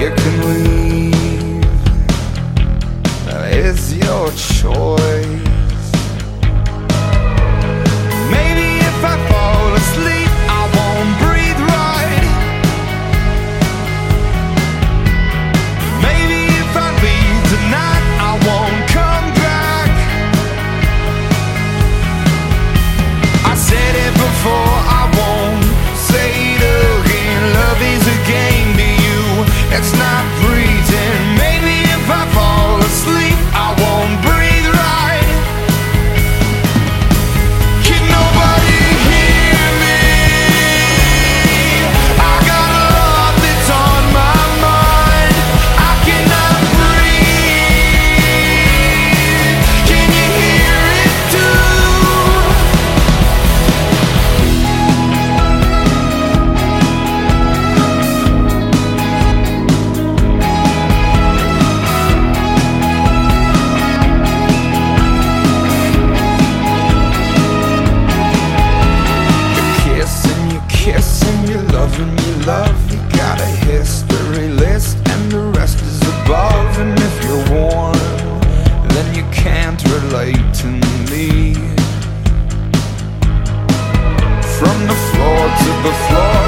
you can leave. That is your choice. relate me. From the floor to the floor